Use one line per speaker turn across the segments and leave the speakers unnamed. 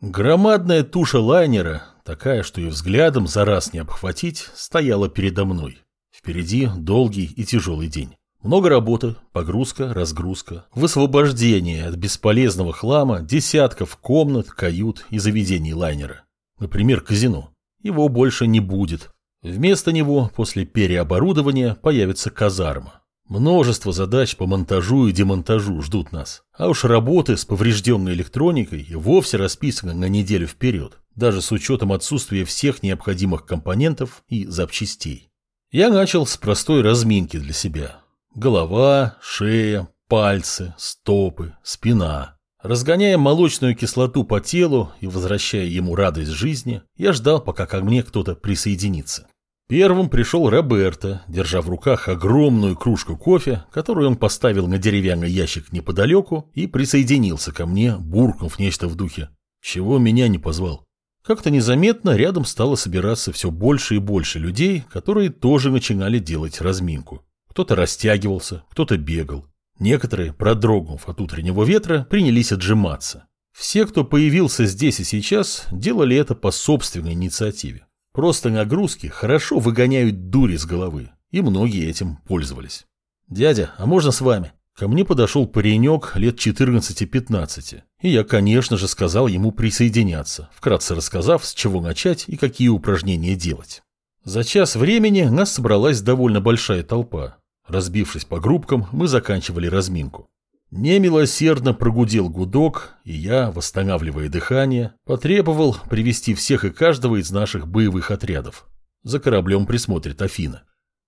Громадная туша лайнера, такая, что и взглядом за раз не обхватить, стояла передо мной. Впереди долгий и тяжелый день. Много работы, погрузка, разгрузка, высвобождение от бесполезного хлама десятков комнат, кают и заведений лайнера. Например, казино. Его больше не будет. Вместо него после переоборудования появится казарма. Множество задач по монтажу и демонтажу ждут нас. А уж работы с поврежденной электроникой и вовсе расписаны на неделю вперед, даже с учетом отсутствия всех необходимых компонентов и запчастей. Я начал с простой разминки для себя. Голова, шея, пальцы, стопы, спина. Разгоняя молочную кислоту по телу и возвращая ему радость жизни, я ждал, пока ко мне кто-то присоединится. Первым пришел Роберто, держа в руках огромную кружку кофе, которую он поставил на деревянный ящик неподалеку и присоединился ко мне, буркнув нечто в духе. Чего меня не позвал? Как-то незаметно рядом стало собираться все больше и больше людей, которые тоже начинали делать разминку. Кто-то растягивался, кто-то бегал. Некоторые, продрогнув от утреннего ветра, принялись отжиматься. Все, кто появился здесь и сейчас, делали это по собственной инициативе. Просто нагрузки хорошо выгоняют дури с головы, и многие этим пользовались. «Дядя, а можно с вами?» Ко мне подошел паренек лет 14-15, и я, конечно же, сказал ему присоединяться, вкратце рассказав, с чего начать и какие упражнения делать. За час времени нас собралась довольно большая толпа. Разбившись по группкам, мы заканчивали разминку. Немилосердно прогудел гудок, и я, восстанавливая дыхание, потребовал привести всех и каждого из наших боевых отрядов. За кораблем присмотрит Афина.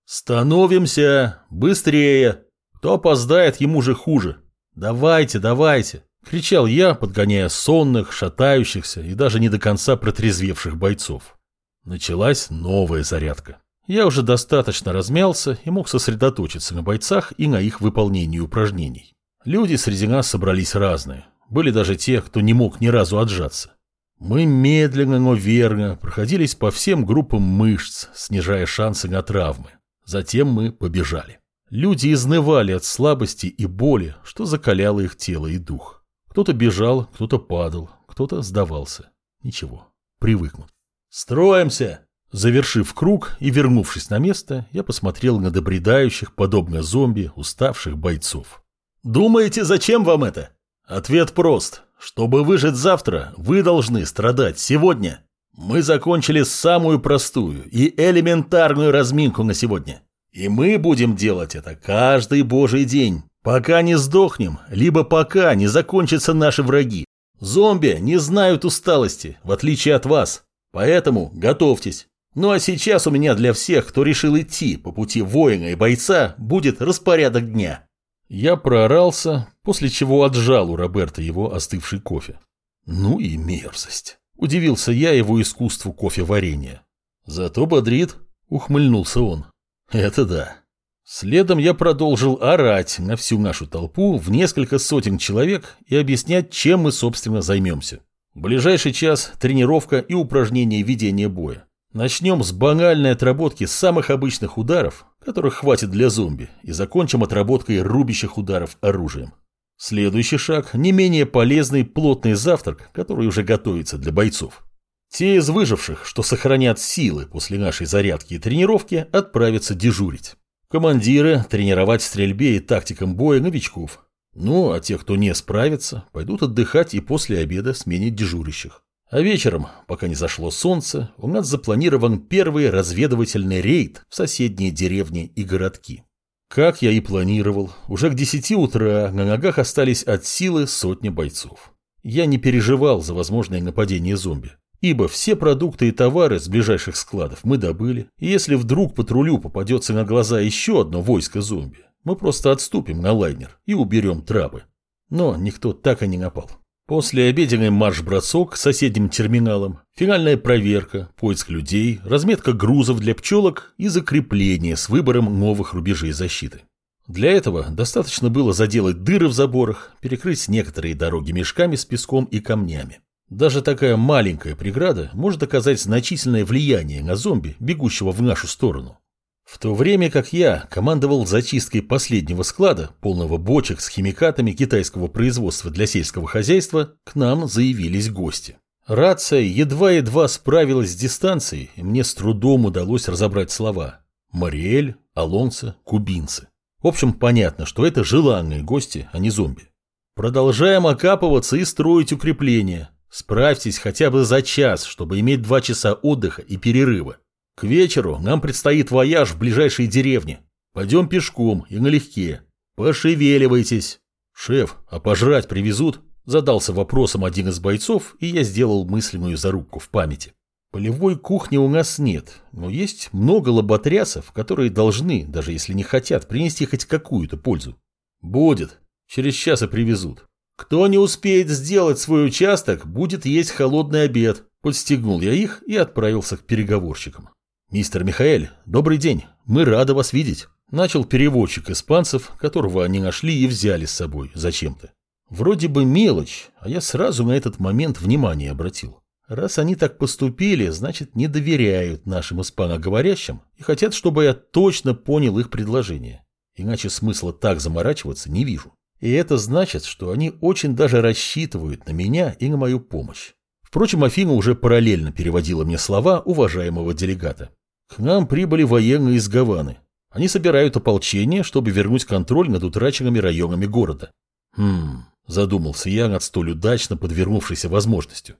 «Становимся! Быстрее! Кто опоздает, ему же хуже! Давайте, давайте!» — кричал я, подгоняя сонных, шатающихся и даже не до конца протрезвевших бойцов. Началась новая зарядка. Я уже достаточно размялся и мог сосредоточиться на бойцах и на их выполнении упражнений. Люди среди нас собрались разные. Были даже те, кто не мог ни разу отжаться. Мы медленно, но верно проходились по всем группам мышц, снижая шансы на травмы. Затем мы побежали. Люди изнывали от слабости и боли, что закаляло их тело и дух. Кто-то бежал, кто-то падал, кто-то сдавался. Ничего, привыкнут. «Строимся!» Завершив круг и вернувшись на место, я посмотрел на добредающих, подобно зомби, уставших бойцов. Думаете, зачем вам это? Ответ прост. Чтобы выжить завтра, вы должны страдать сегодня. Мы закончили самую простую и элементарную разминку на сегодня. И мы будем делать это каждый божий день, пока не сдохнем, либо пока не закончатся наши враги. Зомби не знают усталости, в отличие от вас. Поэтому готовьтесь. Ну а сейчас у меня для всех, кто решил идти по пути воина и бойца, будет распорядок дня. Я проорался, после чего отжал у Роберта его остывший кофе. Ну и мерзость. Удивился я его искусству кофе-варенья. Зато бодрит, ухмыльнулся он. Это да. Следом я продолжил орать на всю нашу толпу в несколько сотен человек и объяснять, чем мы, собственно, займемся. ближайший час – тренировка и упражнение ведения боя. Начнем с банальной отработки самых обычных ударов, которых хватит для зомби, и закончим отработкой рубящих ударов оружием. Следующий шаг – не менее полезный плотный завтрак, который уже готовится для бойцов. Те из выживших, что сохранят силы после нашей зарядки и тренировки, отправятся дежурить. Командиры – тренировать стрельбе и тактикам боя новичков. Ну, а те, кто не справится, пойдут отдыхать и после обеда сменить дежурящих. А вечером, пока не зашло солнце, у нас запланирован первый разведывательный рейд в соседние деревни и городки. Как я и планировал, уже к 10 утра на ногах остались от силы сотни бойцов. Я не переживал за возможное нападение зомби, ибо все продукты и товары с ближайших складов мы добыли, и если вдруг патрулю попадется на глаза еще одно войско зомби, мы просто отступим на лайнер и уберем трабы. Но никто так и не напал. После обеденный марш-бросок к соседним терминалам, финальная проверка, поиск людей, разметка грузов для пчелок и закрепление с выбором новых рубежей защиты. Для этого достаточно было заделать дыры в заборах, перекрыть некоторые дороги мешками с песком и камнями. Даже такая маленькая преграда может оказать значительное влияние на зомби, бегущего в нашу сторону. В то время как я командовал зачисткой последнего склада, полного бочек с химикатами китайского производства для сельского хозяйства, к нам заявились гости. Рация едва-едва справилась с дистанцией, и мне с трудом удалось разобрать слова. Мариэль, Алонсо, кубинцы. В общем, понятно, что это желанные гости, а не зомби. Продолжаем окапываться и строить укрепления. Справьтесь хотя бы за час, чтобы иметь два часа отдыха и перерыва. К вечеру нам предстоит вояж в ближайшие деревни. Пойдем пешком и налегке. Пошевеливайтесь. Шеф, а пожрать привезут? Задался вопросом один из бойцов, и я сделал мысленную зарубку в памяти. Полевой кухни у нас нет, но есть много лоботрясов, которые должны, даже если не хотят, принести хоть какую-то пользу. Будет. Через час и привезут. Кто не успеет сделать свой участок, будет есть холодный обед. Подстегнул я их и отправился к переговорщикам. «Мистер Михаэль, добрый день. Мы рады вас видеть». Начал переводчик испанцев, которого они нашли и взяли с собой зачем-то. Вроде бы мелочь, а я сразу на этот момент внимание обратил. Раз они так поступили, значит не доверяют нашим испаноговорящим и хотят, чтобы я точно понял их предложение. Иначе смысла так заморачиваться не вижу. И это значит, что они очень даже рассчитывают на меня и на мою помощь. Впрочем, Афина уже параллельно переводила мне слова уважаемого делегата. К нам прибыли военные из Гаваны. Они собирают ополчение, чтобы вернуть контроль над утраченными районами города. Хм, Задумался я над столь удачно подвернувшейся возможностью.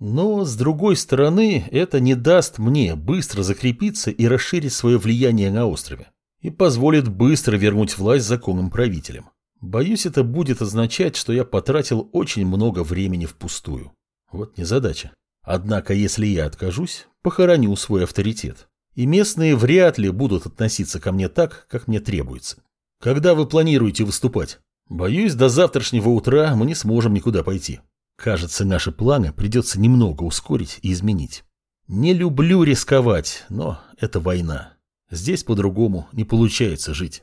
Но, с другой стороны, это не даст мне быстро закрепиться и расширить свое влияние на острове. И позволит быстро вернуть власть законным правителям. Боюсь, это будет означать, что я потратил очень много времени впустую. Вот незадача. Однако, если я откажусь, похороню свой авторитет. И местные вряд ли будут относиться ко мне так, как мне требуется. Когда вы планируете выступать? Боюсь, до завтрашнего утра мы не сможем никуда пойти. Кажется, наши планы придется немного ускорить и изменить. Не люблю рисковать, но это война. Здесь по-другому не получается жить.